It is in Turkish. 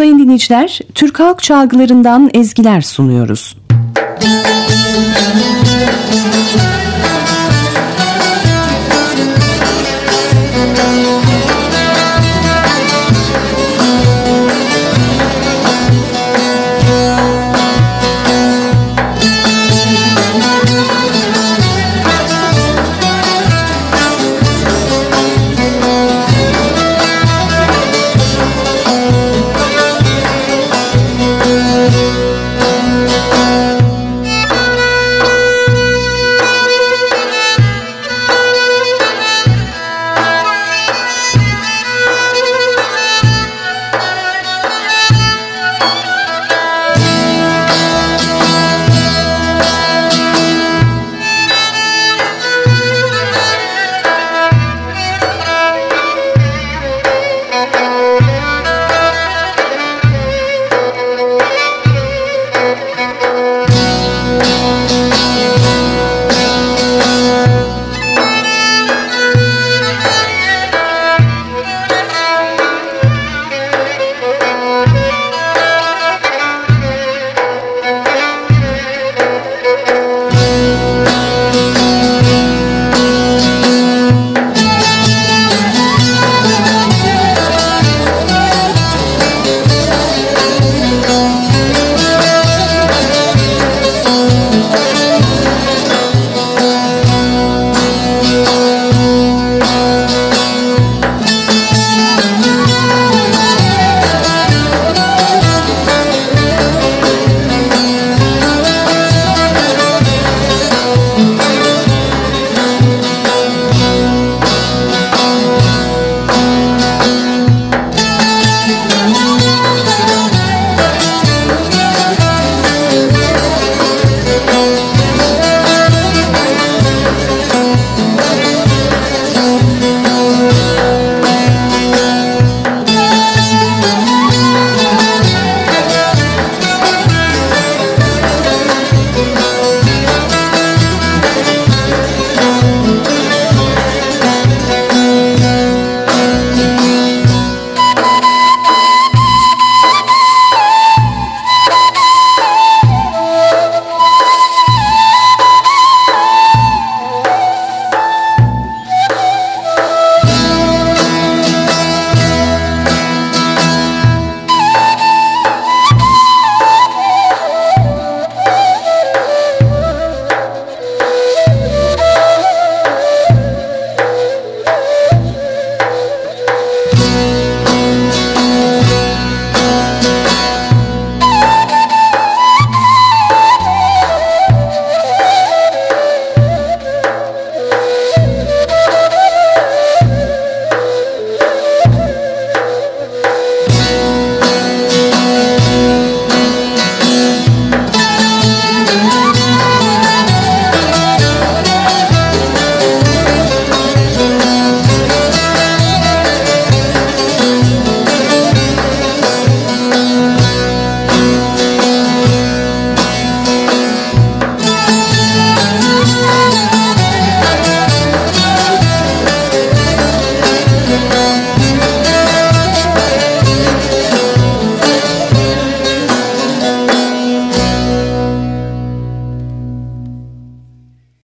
sayın dinleyiciler, Türk halk çalgılarından ezgiler sunuyoruz.